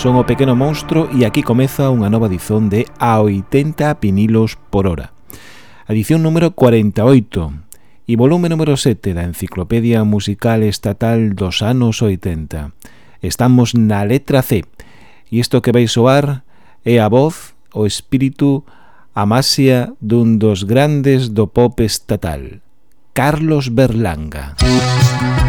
Son o Pequeno Monstro e aquí comeza unha nova edición de A 80 Pinilos por Hora. Edición número 48 e volume número 7 da Enciclopedia Musical Estatal dos anos 80. Estamos na letra C e isto que vai soar é a voz, o espírito, a masia dun dos grandes do pop estatal, Carlos Berlanga. Música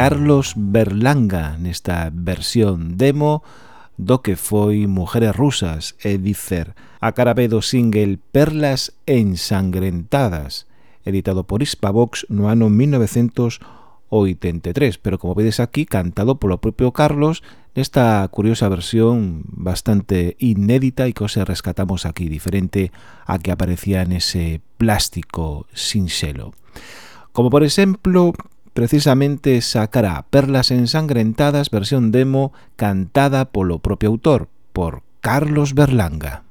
Carlos Berlanga nesta versión demo do que foi Mujeres Rusas e Dicer a carabé do single Perlas Ensangrentadas editado por Hispavox no ano 1983 pero como vedes aquí cantado polo propio Carlos nesta curiosa versión bastante inédita e que os rescatamos aquí diferente a que aparecía nese plástico sin selo como por exemplo precisamente sacará Perlas ensangrentadas versión demo cantada polo propio autor, por Carlos Berlanga.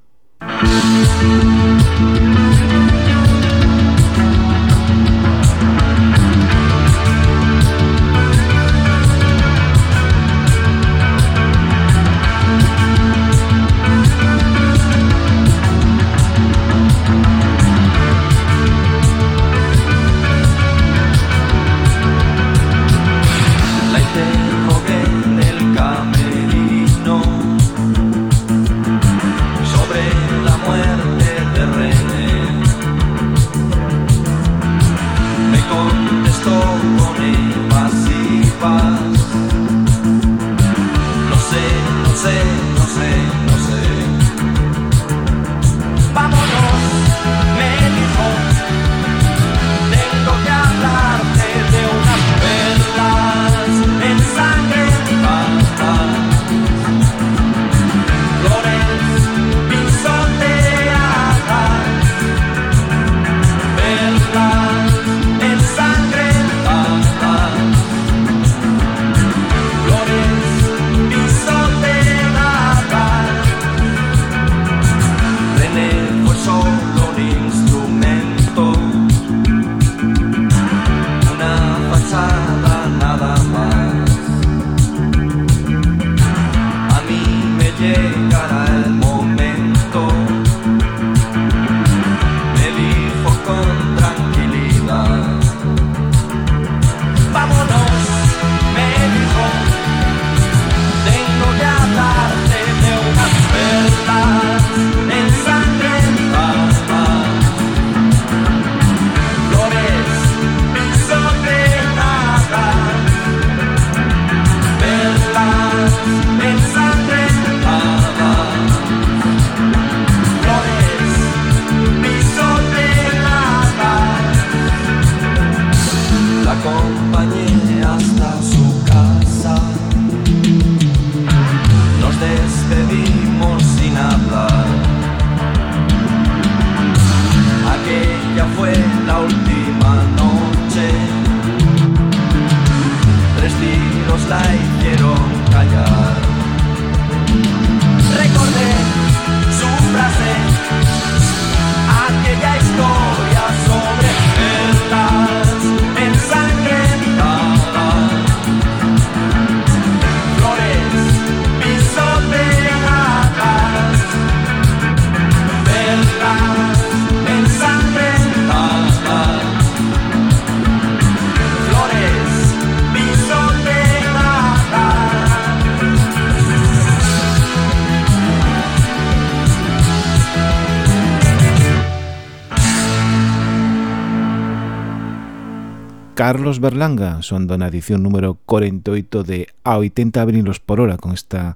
Carlos Berlanga soando na edición número 48 de A 80 abrilos por hora con esta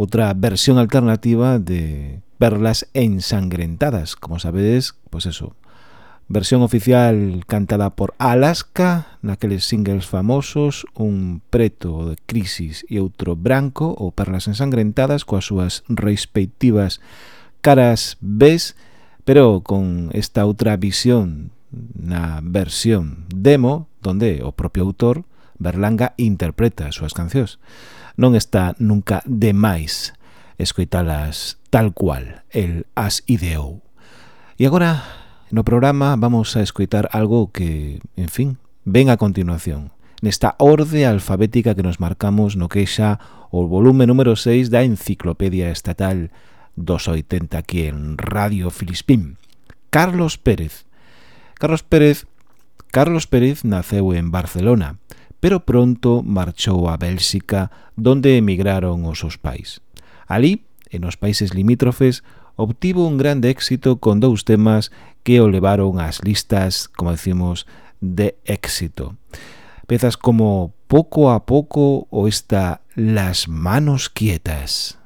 outra versión alternativa de Perlas ensangrentadas, como sabedes, pois pues eso. Versión oficial cantada por Alaska, naqueles singles famosos, un preto de crisis e outro branco, ou Perlas ensangrentadas, coas súas respectivas caras ves, pero con esta outra visión na versión demo donde o propio autor Berlanga interpreta as súas cancións. Non está nunca de máis escoitalas tal cual el as ideou. E agora no programa vamos a escoitar algo que, en fin, ven a continuación. Nesta orde alfabética que nos marcamos no que xa o volume número 6 da Enciclopedia Estatal dos 80 aquí en Radio Filispín. Carlos Pérez Carlos Pérez Carlos Pérez naceu en Barcelona, pero pronto marchou a Bélxica, donde emigraron os seus pais. Alí, en os países limítrofes, obtivo un grande éxito con dous temas que o levaron ás listas, como decimos, de éxito. Pezas como Poco a Poco ou esta Las Manos Quietas.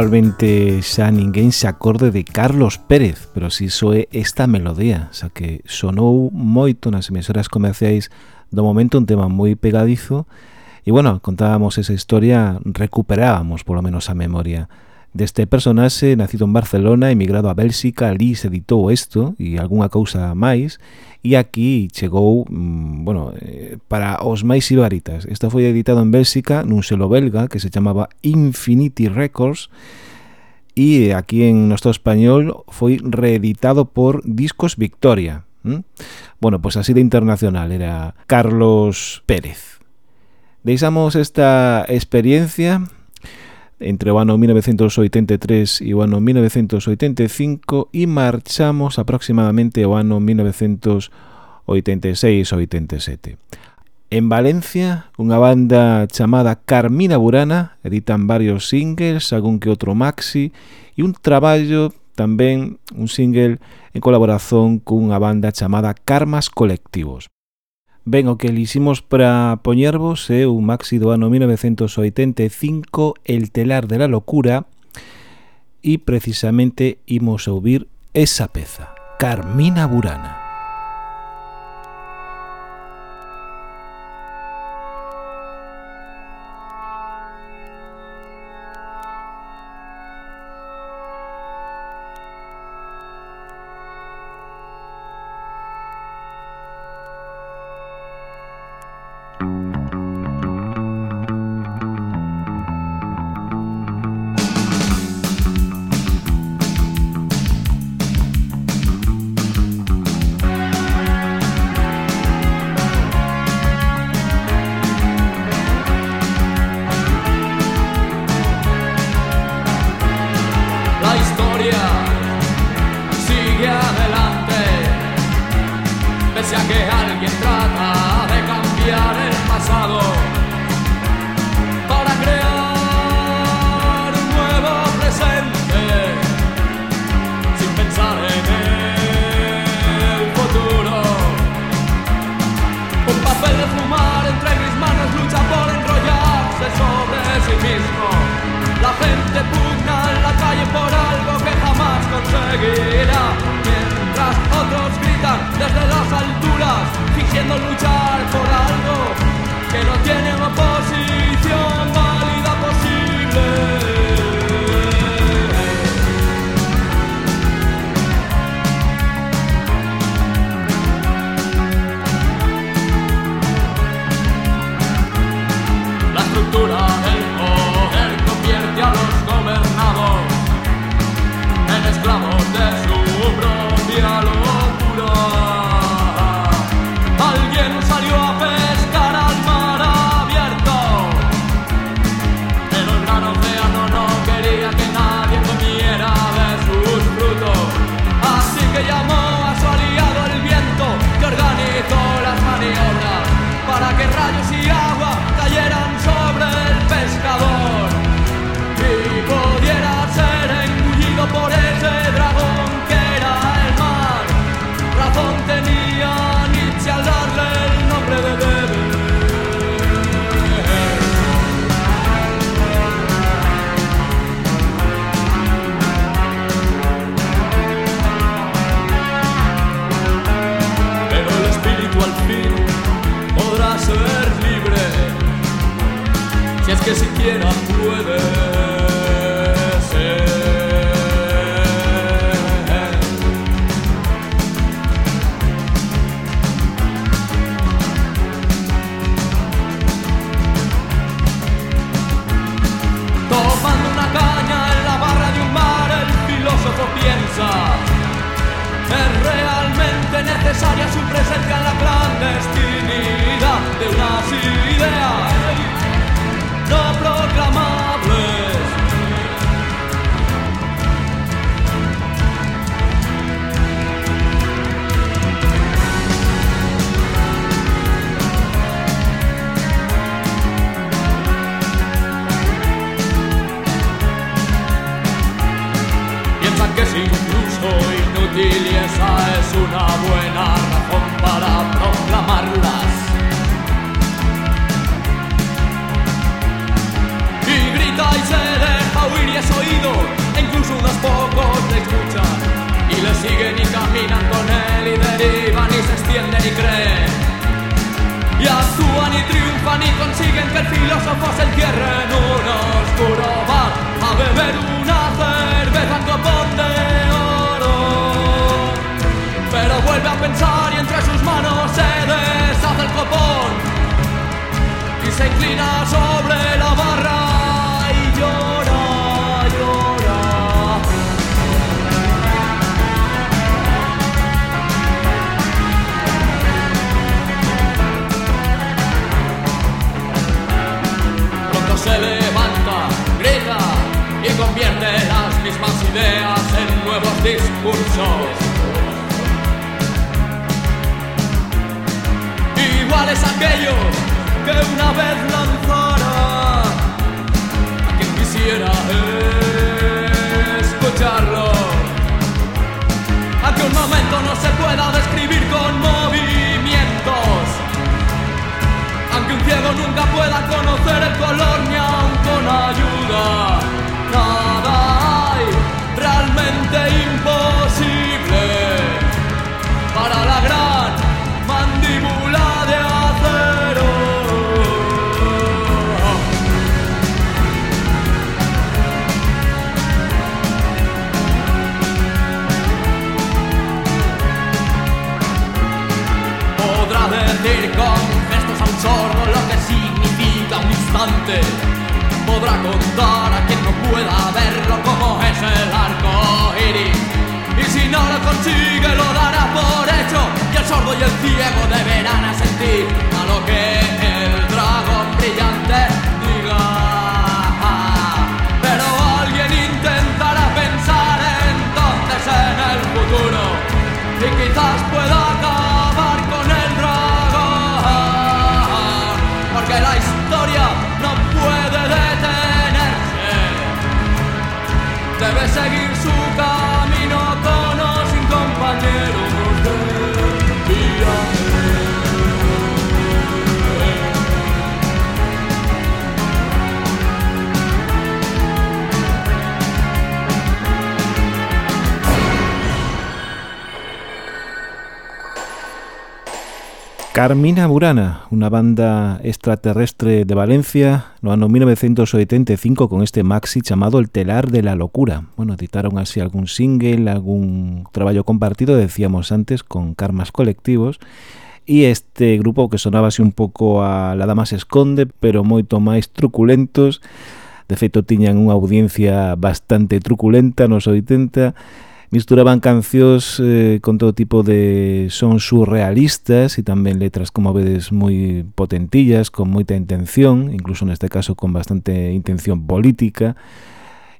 probablemente xa ninguén se acorde de Carlos Pérez, pero si soe esta melodía, xa que sonou moito nas emisoras comerciais do momento un tema moi pegadizo. E, bueno, contábamos esa historia, recuperábamos polo menos a memoria deste personaxe nacido en Barcelona, emigrado a Bélxica, ali se editou isto e algunha cousa máis, e aquí chegou, mm, bueno, eh, para os máis ibaritas. Esta foi editado en Bélxica nun selo belga que se chamaba Infinity Records, e aquí en nuestro español foi reeditado por Discos Victoria. ¿Mm? Bueno, pois pues así de internacional era Carlos Pérez. Deixamos esta experiencia entre o ano 1983 e o ano 1985 e marchamos aproximadamente o ano 1986-87. En Valencia, unha banda chamada Carmina Burana editan varios singles, algún que outro maxi e un traballo tamén un single en colaboración cunha banda chamada Karmas Colectivos. Ben, o que liximos para poñervos é eh, un maxi do ano 1985 El telar de la locura e precisamente imos ouvir esa peza Carmina Burana. mientras otros gritan desde las alturas fingiendo luchar por algo que no tiene vapor. que siquiera puede ser. Tomando una caña en la barra de un bar, el filósofo piensa. Es realmente necesaria su presencia en la clandestinidad de una ciudad. y esa es una buena razón para proclamarlas. Y grita y se deja oír y es oído, e incluso unos pocos le escuchan y le siguen y caminan con él y derivan y se extienden y creen. Y actúan y triunfan y consiguen que el filósofo se encierre en un oscuro bar a beber una cerveza en copón de vuelve a pensar y entre sus manos se deshace el copón y se inclina sobre la barra y llora, llora. Pronto se levanta, grita y convierte las mismas ideas en nuevos discursos. Igual es aquello que una vez lanzara a quien quisiera escucharlo. Aunque un momento no se pueda describir con movimientos. Aunque un ciego nunca pueda conocer el color ni aun con ayuda. Podrá contar a quien no pueda verlo como es el arco iris. Y si no lo consigue, lo dará por hecho. Y el sordo y el ciego deberán asentir a lo que el dragón brillante diga. Pero alguien intentará pensar entonces en el futuro. Y quizás pueda Debe seguir su camino con o sin compañeros Carmina Burana, unha banda extraterrestre de Valencia, no ano 1985 con este maxi chamado El telar de la locura. Bueno, editaron así algún single, algún traballo compartido, decíamos antes, con karmas colectivos. E este grupo que sonaba así un pouco a La Dama se esconde, pero moito máis truculentos. De feito, tiñan unha audiencia bastante truculenta nos 80 Misturaban cancións eh, con todo tipo de son surrealistas e tamén letras, como vedes, moi potentillas, con moita intención, incluso neste caso con bastante intención política,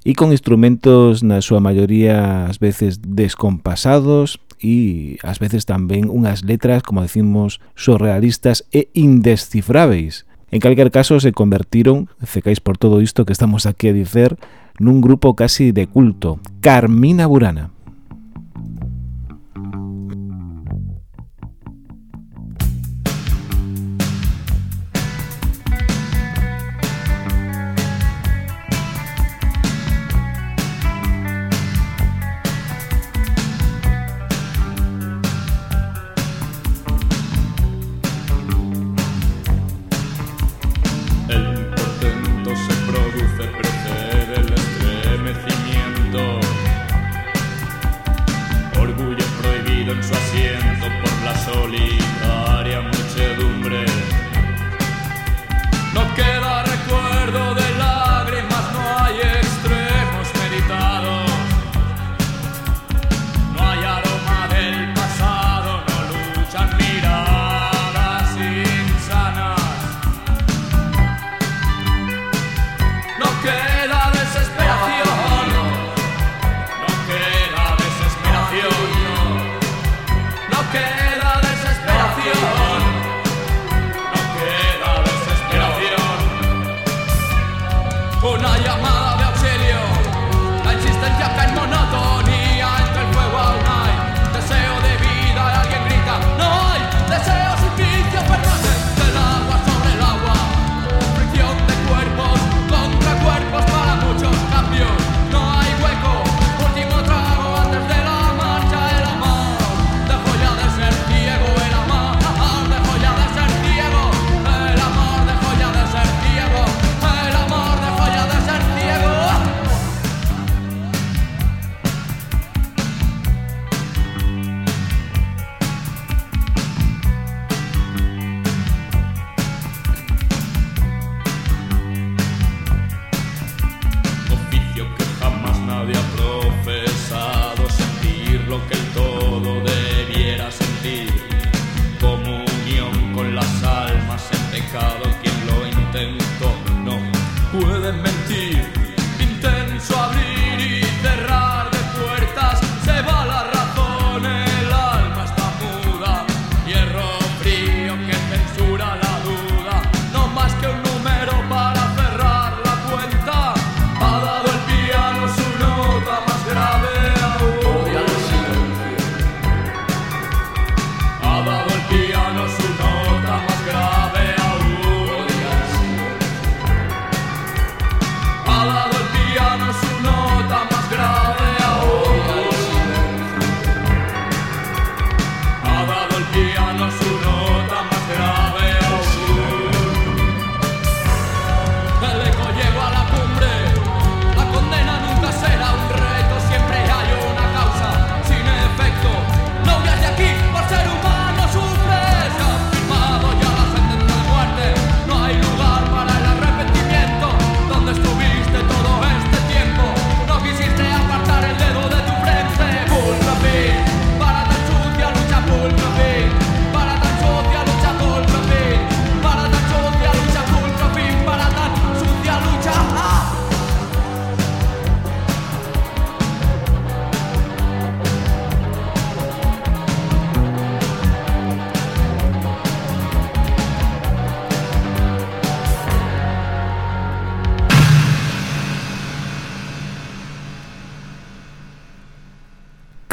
e con instrumentos na súa maioría ás veces descompasados e ás veces tamén unhas letras, como decimos, surrealistas e indescifráveis. En calquer caso, se convertiron, cecais por todo isto que estamos aquí a dicer, nun grupo casi de culto, Carmina Burana.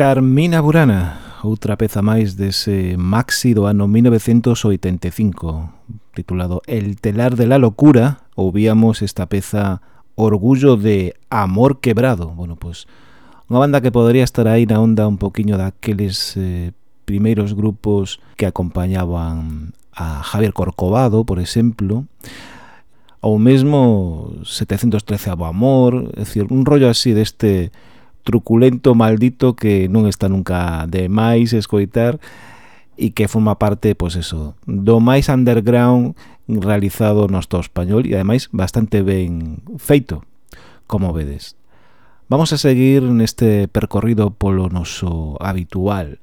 Carmina Burana, outra peza máis dese maxi do ano 1985, titulado El telar de la locura, ouvíamos esta peza Orgullo de Amor Quebrado. Bueno, pois, pues, unha banda que podría estar aí na onda un poquiño daqueles eh, primeiros grupos que acompañaban a Javier Corcovado, por exemplo, ou mesmo 713 ao Amor, é dicir, un rollo así deste... De truculento maldito que non está nunca de máis escoitar e que forma parte, pois eso, do máis underground realizado no Estado español e ademais bastante ben feito, como vedes. Vamos a seguir neste percorrido polo noso habitual.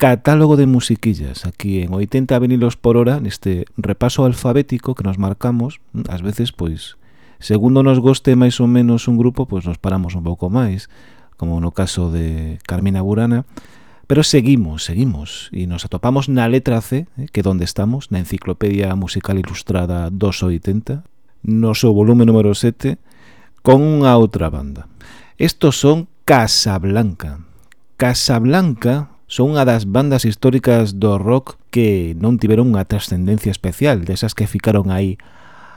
Catálogo de musiquillas. Aquí en 80 vinilos por hora neste repaso alfabético que nos marcamos ás veces pois segundo nos goste máis ou menos un grupo pois nos paramos un pouco máis como no caso de Carmina Burana, pero seguimos, seguimos, e nos atopamos na letra C, eh, que donde estamos, na Enciclopedia Musical Ilustrada 280, no seu volume número 7, con unha outra banda. Estos son Casablanca. Casablanca son unha das bandas históricas do rock que non tiveron unha trascendencia especial, desas que ficaron aí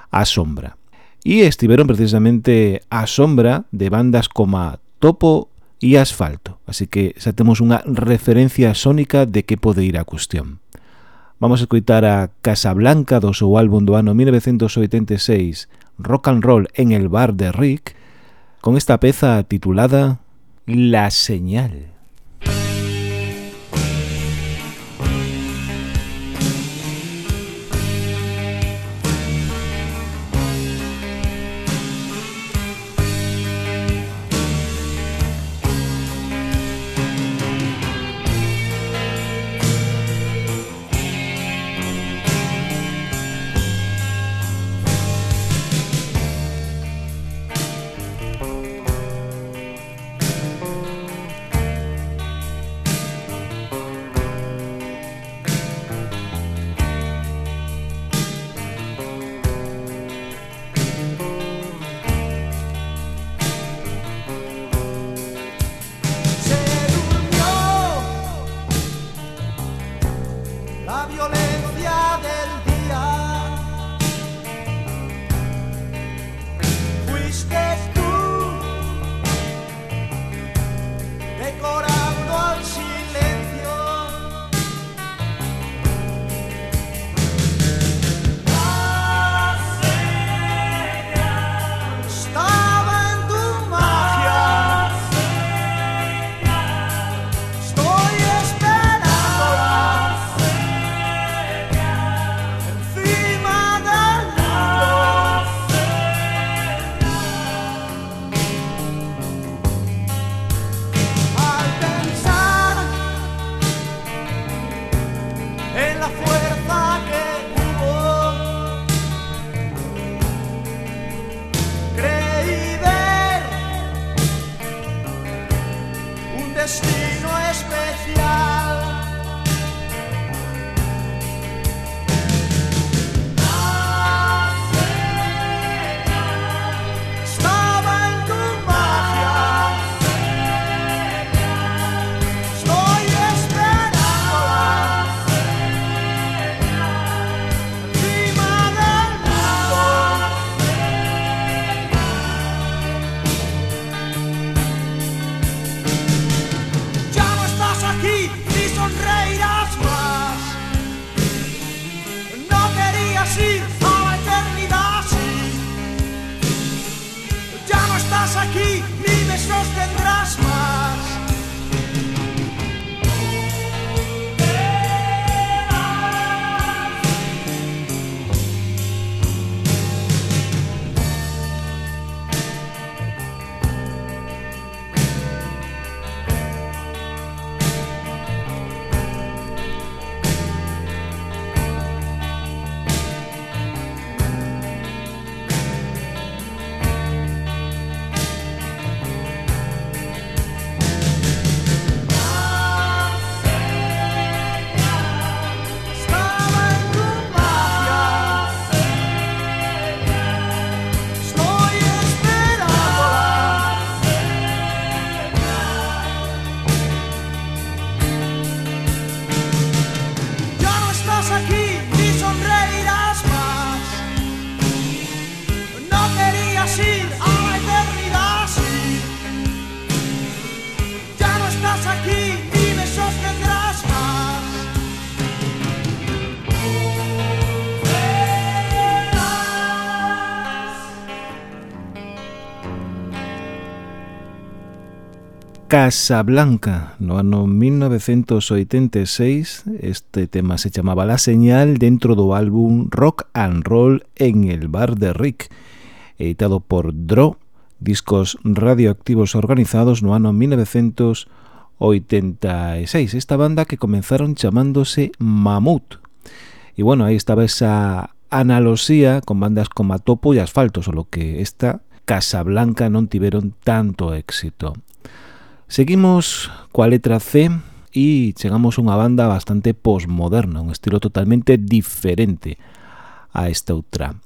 á sombra. E estiveron precisamente á sombra de bandas como Topo e asfalto, así que xa temos unha referencia sónica de que pode ir a cuestión. Vamos a escoitar a Casablanca do seu álbum do ano 1986, Rock and Roll en el bar de Rick, con esta peza titulada La Señal. Casablanca no ano 1986 este tema se chamaba La Señal dentro do álbum Rock and Roll en el Bar de Rick editado por Dro discos radioactivos organizados no ano 1986 esta banda que comenzaron chamándose Mamut e bueno, aí estaba esa analoxía con bandas como Atopo e Asfalto solo que esta Casablanca non tiveron tanto éxito. Seguimos coa letra C e chegamos a unha banda bastante posmoderna, un estilo totalmente diferente a esta outra.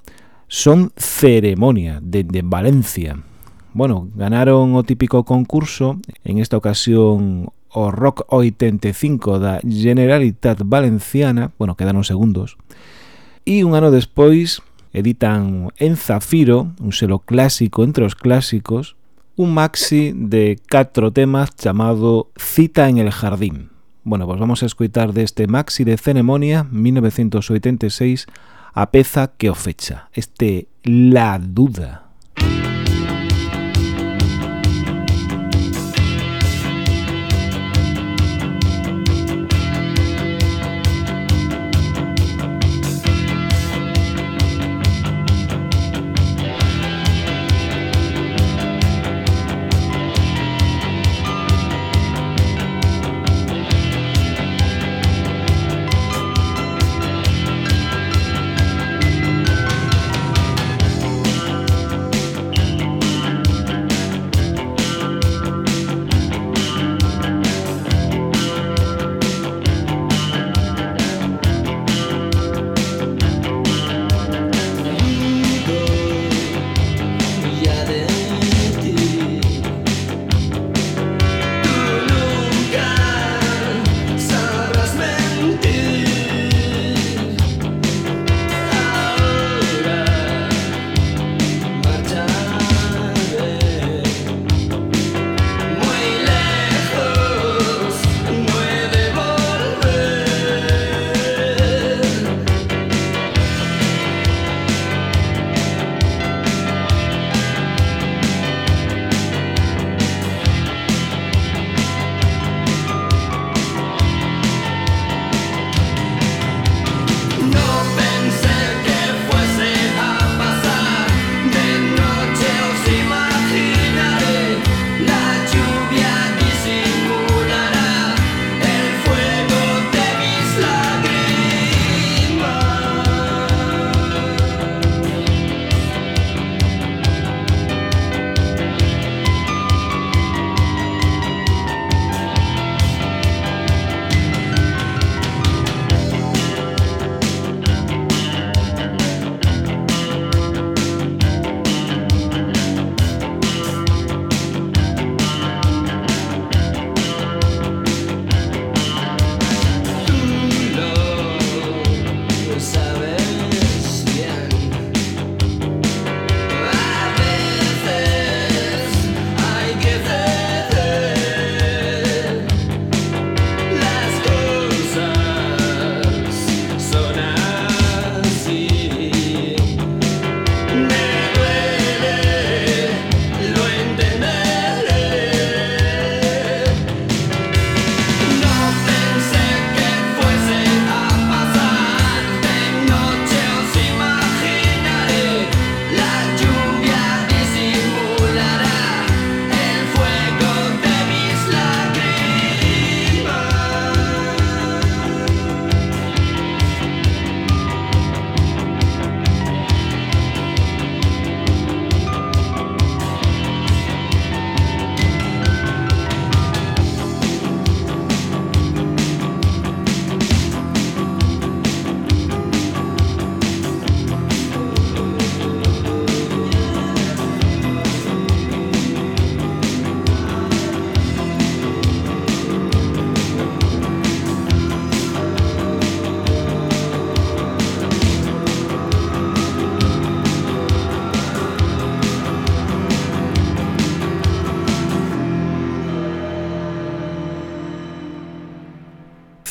Son Ceremonia, dende de Valencia. Bueno, ganaron o típico concurso, en esta ocasión o Rock 85 da Generalitat Valenciana, bueno, quedaron segundos, e un ano despois editan En Zafiro, un selo clásico entre os clásicos, un maxi de catro temas chamado Cita en el Jardín. Bueno, pues vamos a escutar deste maxi de Ceremonia 1986 a peza que o fecha, este La Duda.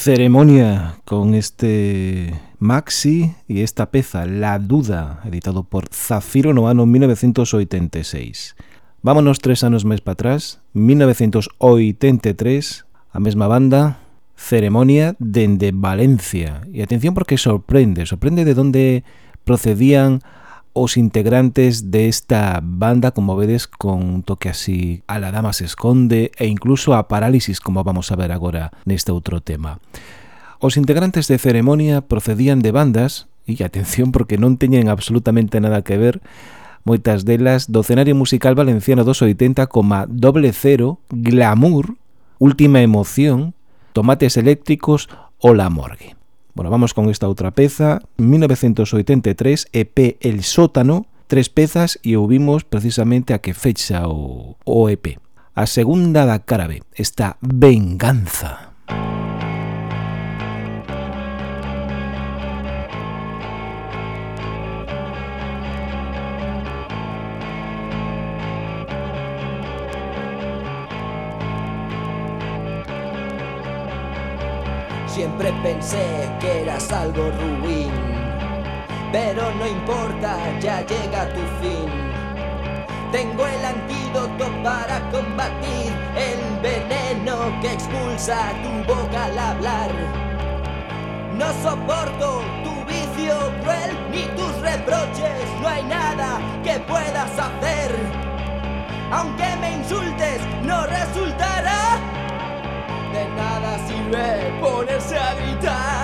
Ceremonia con este maxi y esta peza, La Duda, editado por Zafiro no ano 1986. Vámonos tres anos máis para atrás, 1983, a mesma banda, Ceremonia dende Valencia. E atención porque sorprende, sorprende de donde procedían os integrantes de esta banda, como vedes, con un toque así a la dama se esconde e incluso a parálisis, como vamos a ver agora neste outro tema. Os integrantes de ceremonia procedían de bandas, e atención porque non teñen absolutamente nada que ver, moitas delas do cenario musical valenciano dos 80 como Doble Cero, Glamour, Última Emoción, Tomates Eléctricos ou La Morgue. Bueno, vamos con esta outra peza, 1983, EP El Sótano, tres pezas e ouvimos precisamente a que fecha o, o EP. A segunda da cara B, esta Venganza. Siempre pensé que eras algo ruin, pero no importa, ya llega tu fin. Tengo el antídoto para combatir el veneno que expulsa tu boca al hablar. No soporto tu vicio cruel ni tus reproches, no hay nada que puedas hacer. Aunque me insultes, no resultará de nada sirve ponerse a gritar.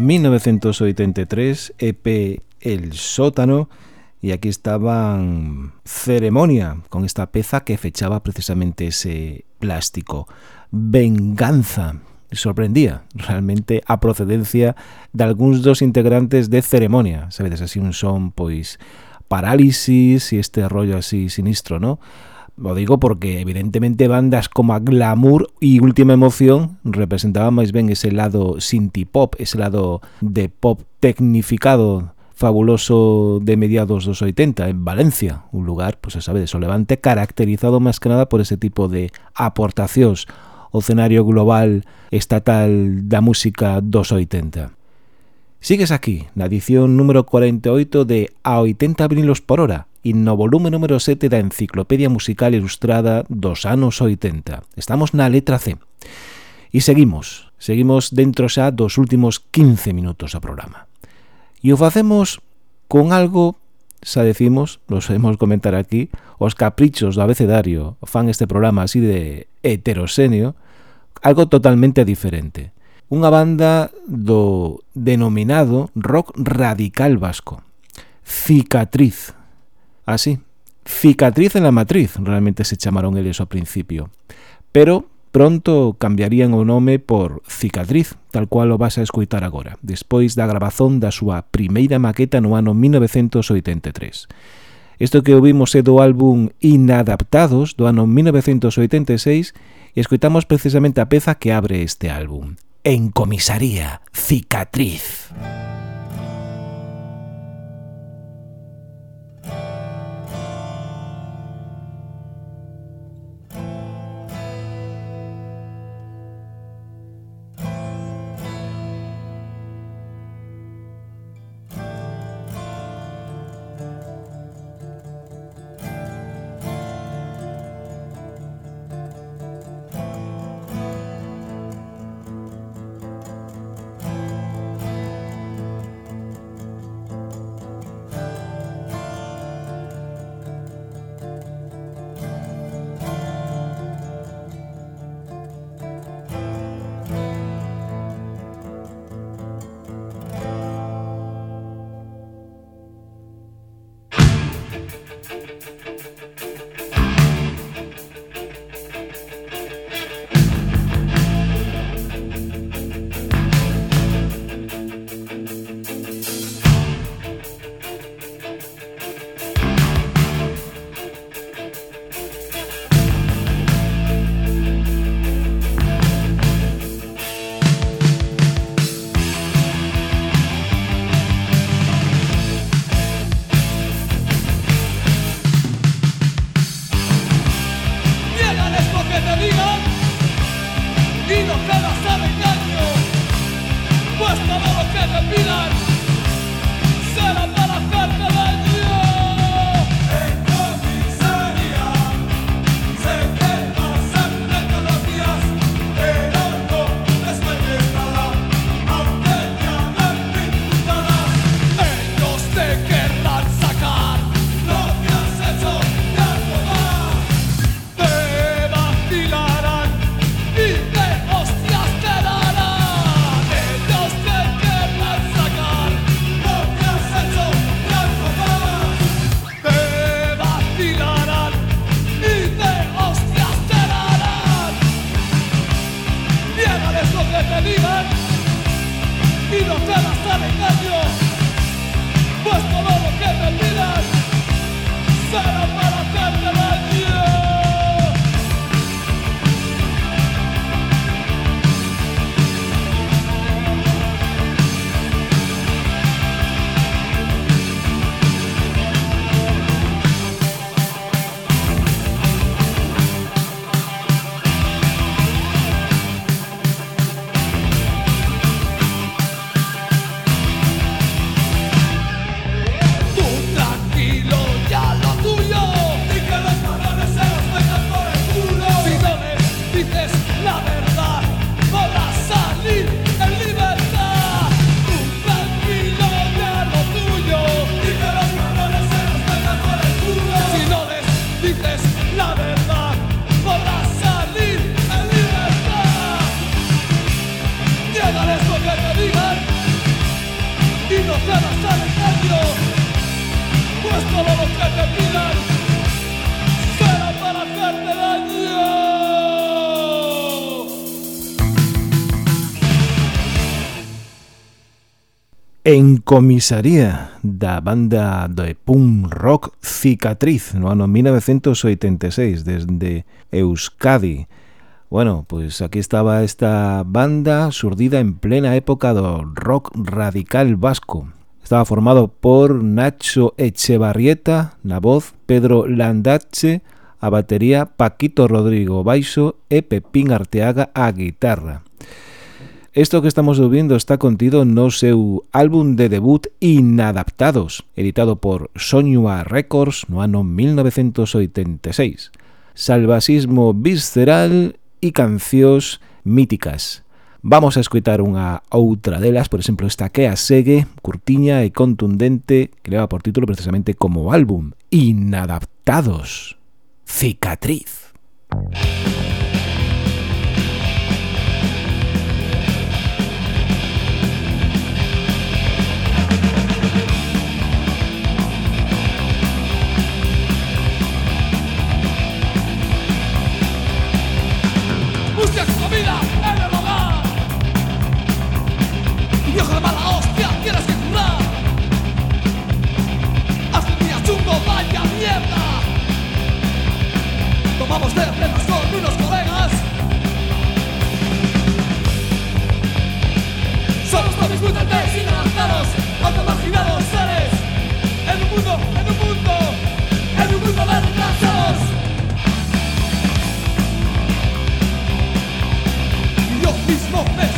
...1983, EP El Sótano, y aquí estaban Ceremonia, con esta peza que fechaba precisamente ese plástico. Venganza, sorprendía realmente a procedencia de algúns dos integrantes de Ceremonia, sabedes, así un son, pois, parálisis e este rollo así sinistro, ¿no? Lo digo porque evidentemente bandas como Glamour y Última Emoción representaban máis ben ese lado synthie pop, ese lado de pop tecnificado fabuloso de mediados dos 80 en Valencia, un lugar, pois se sabe, de solevante caracterizado máis que nada por ese tipo de aportacións ao escenario global estatal da música dos 80. Sigues aquí, na edición número 48 de A 80 vinilos por hora, e no volume número 7 da Enciclopedia Musical Ilustrada dos anos 80. Estamos na letra C. E seguimos, seguimos dentro xa dos últimos 15 minutos do programa. E o facemos con algo, xa decimos, nos podemos comentar aquí, os caprichos do abecedario fan este programa así de heterosenio, algo totalmente diferente. Unha banda do denominado rock radical vasco, Cicatriz, así. Cicatriz en la matriz, realmente se chamaron eles ao principio. Pero pronto cambiarían o nome por Cicatriz, tal cual o vas a escoitar agora, despois da grabazón da súa primeira maqueta no ano 1983. Isto que ouvimos é do álbum Inadaptados do ano 1986 e escoitamos precisamente a peza que abre este álbum. En comisaría, Cicatriz. Cicatriz. Comisaría da banda de punk rock Cicatriz no ano 1986 desde Euskadi. Bueno, pois pues aquí estaba esta banda surdida en plena época do rock radical vasco. Estaba formado por Nacho Echevarrieta na voz, Pedro Landache a batería, Paquito Rodrigo Baixo e Pepín Arteaga a guitarra. Isto que estamos ouvindo está contido no seu álbum de debut Inadaptados, editado por Soñua Records no ano 1986. Salvasismo visceral e cancións míticas. Vamos a escoitar unha outra delas, por exemplo, esta que a segue, curtiña e contundente, que leva por título precisamente como álbum, Inadaptados, Cicatriz. Cicatriz. vamos de plenas con unos colegas. Somos propios mutantes inadaptados, automarginados seres. En un mundo, en un mundo, en un mundo de retrasados. Yo mismo me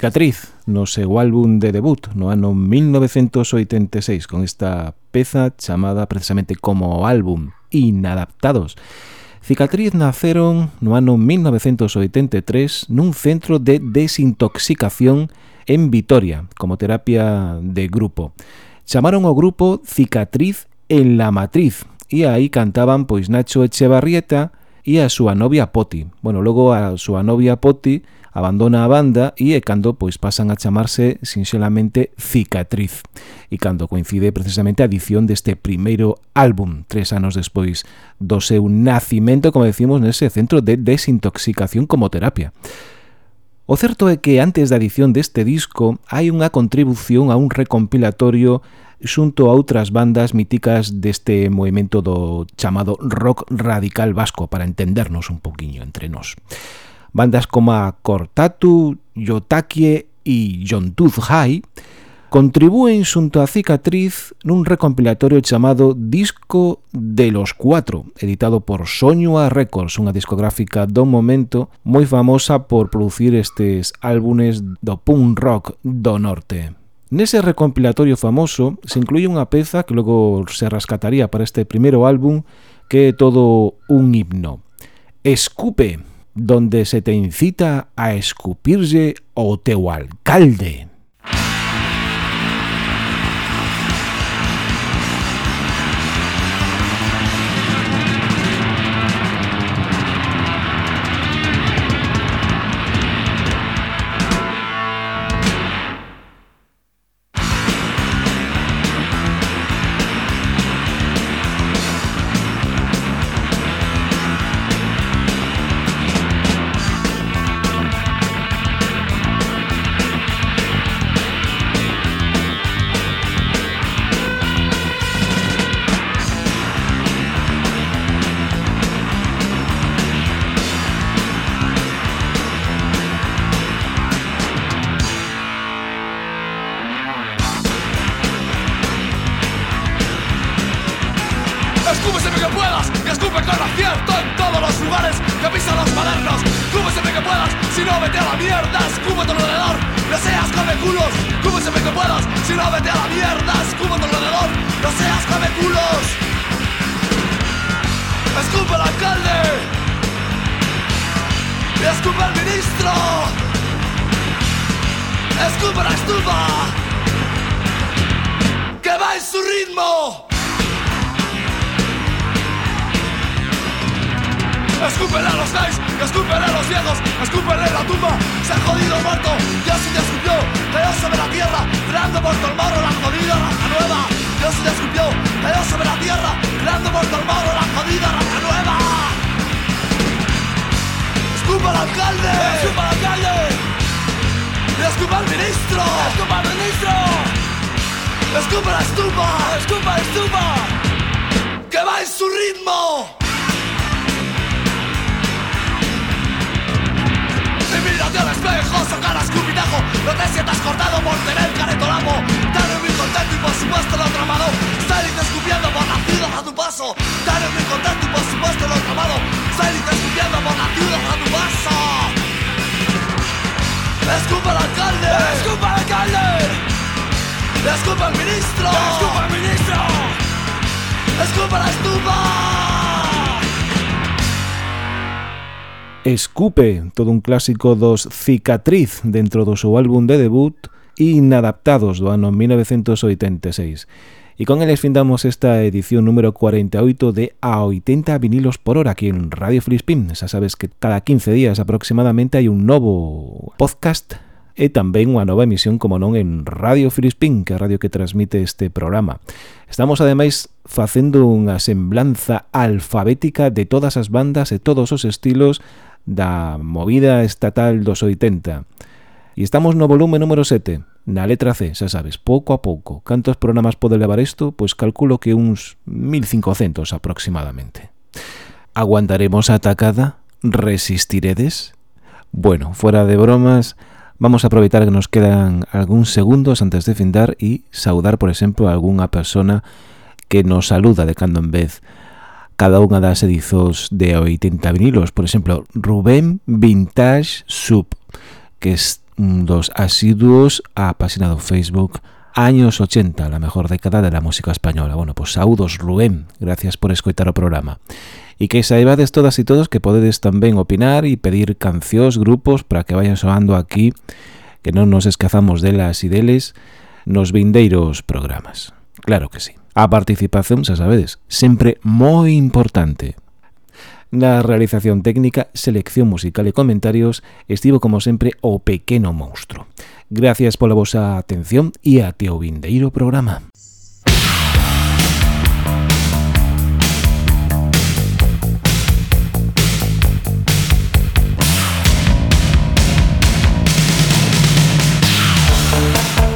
Cicatriz no seu álbum de debut no ano 1986 con esta peza chamada precisamente como álbum Inadaptados. Cicatriz naceron no ano 1983 nun centro de desintoxicación en Vitoria como terapia de grupo. Chamaron ao grupo Cicatriz en la Matriz e aí cantaban pois Nacho Echevarrieta, e a súa novia Poti. Bueno, logo a súa novia Poti abandona a banda e eh, é cando pois pasan a chamarse sinxelamente Cicatriz e cando coincide precisamente a edición deste primeiro álbum tres anos despois do seu eh, nacimento, como decimos, nese centro de desintoxicación como terapia. O certo é que antes da edición deste disco hai unha contribución a un recompilatorio xunto a outras bandas míticas deste movimento do chamado rock radical vasco para entendernos un poquinho entre nós. Bandas como a Cortatu, Yotakie e Yontuz High contribúen xunto a Cicatriz nun recompilatorio chamado Disco de los Cuatro, editado por Soño a Records, unha discográfica do momento moi famosa por producir estes álbumes do punk rock do norte. Nese recompilatorio famoso se incluye unha peza que logo se rescataría para este primeiro álbum que é todo un himno. Escupe, donde se te incita a escupirlle o teu alcalde. Escúpele a los gays, escúpele a los viejos, escúpele la tumba, se ha jodido muerto, Dios sí te escupió, cayó sobre la tierra, creando por el morro la jodida raza nueva. Dios sí te escupió, cayó sobre la tierra, creando por el morro la jodida raza nueva. Escupa al alcalde, escupa al alcalde, escupa al ministro, escupa al ministro, escupa la estupa, escupa la estupa, que va en su ritmo. Mírate al espejo, cara escupitajo No te sientas cortado por tener caretolamo Dale muy contento y por supuesto lo tramado. Salir escupiendo por la ciudad a tu paso. Dale muy contento y por supuesto lo tramado. Salir escupiendo por la ciudad a tu paso. Escupa al alcalde. Escupa al alcalde. Escupa al ministro. Escupa al ministro. Escupa la estupa Escupe, todo un clásico dos Cicatriz dentro do seu álbum de debut Inadaptados do ano 1986. E con eles findamos esta edición número 48 de A 80 vinilos por hora aquí en Radio Flispin. Xa sabes que cada 15 días aproximadamente hai un novo podcast e tamén unha nova emisión, como non, en Radio Filispín, que é a radio que transmite este programa. Estamos, ademais, facendo unha semblanza alfabética de todas as bandas e todos os estilos da movida estatal dos 80. E estamos no volume número 7, na letra C, xa sabes, pouco a pouco. Cantos programas pode levar isto? Pois calculo que uns 1500 aproximadamente. Aguantaremos a atacada? Resistiredes? Bueno, fuera de bromas, Vamos a aproveitar que nos quedan algúns segundos antes de findar e saudar, por exemplo, a algunha persona que nos saluda de cando en vez cada unha das edizos de 80 vinilos. Por exemplo, Rubén Vintage Sub, que é un dos asiduos a página do Facebook años 80, la mejor década de la música española. Bueno, pues saudos, Rubén, gracias por escoitar o programa. E que saibades todas e todos que podedes tamén opinar e pedir cancións, grupos, para que vayan soando aquí, que non nos escazamos delas e deles, nos vindeiros programas. Claro que sí. A participación, xa sabedes, sempre moi importante. Na realización técnica, selección musical e comentarios, estivo como sempre o pequeno monstro. Gracias pola vosa atención e ate o vindeiro programa.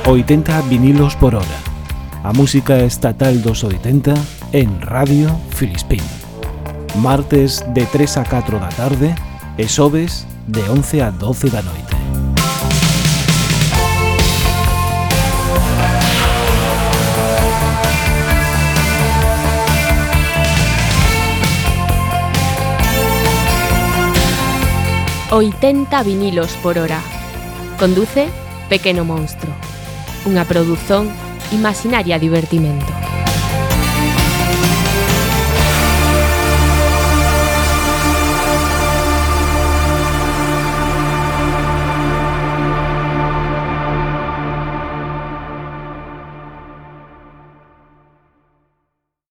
...80 vinilos por hora a música estatal dos 80 en Radio Filispín. Martes de 3 a 4 da tarde e sobes de 11 a 12 da noite. ...80 vinilos por hora... ...conduce Pequeno Monstro... ...una produción Imaginaria Divertimento.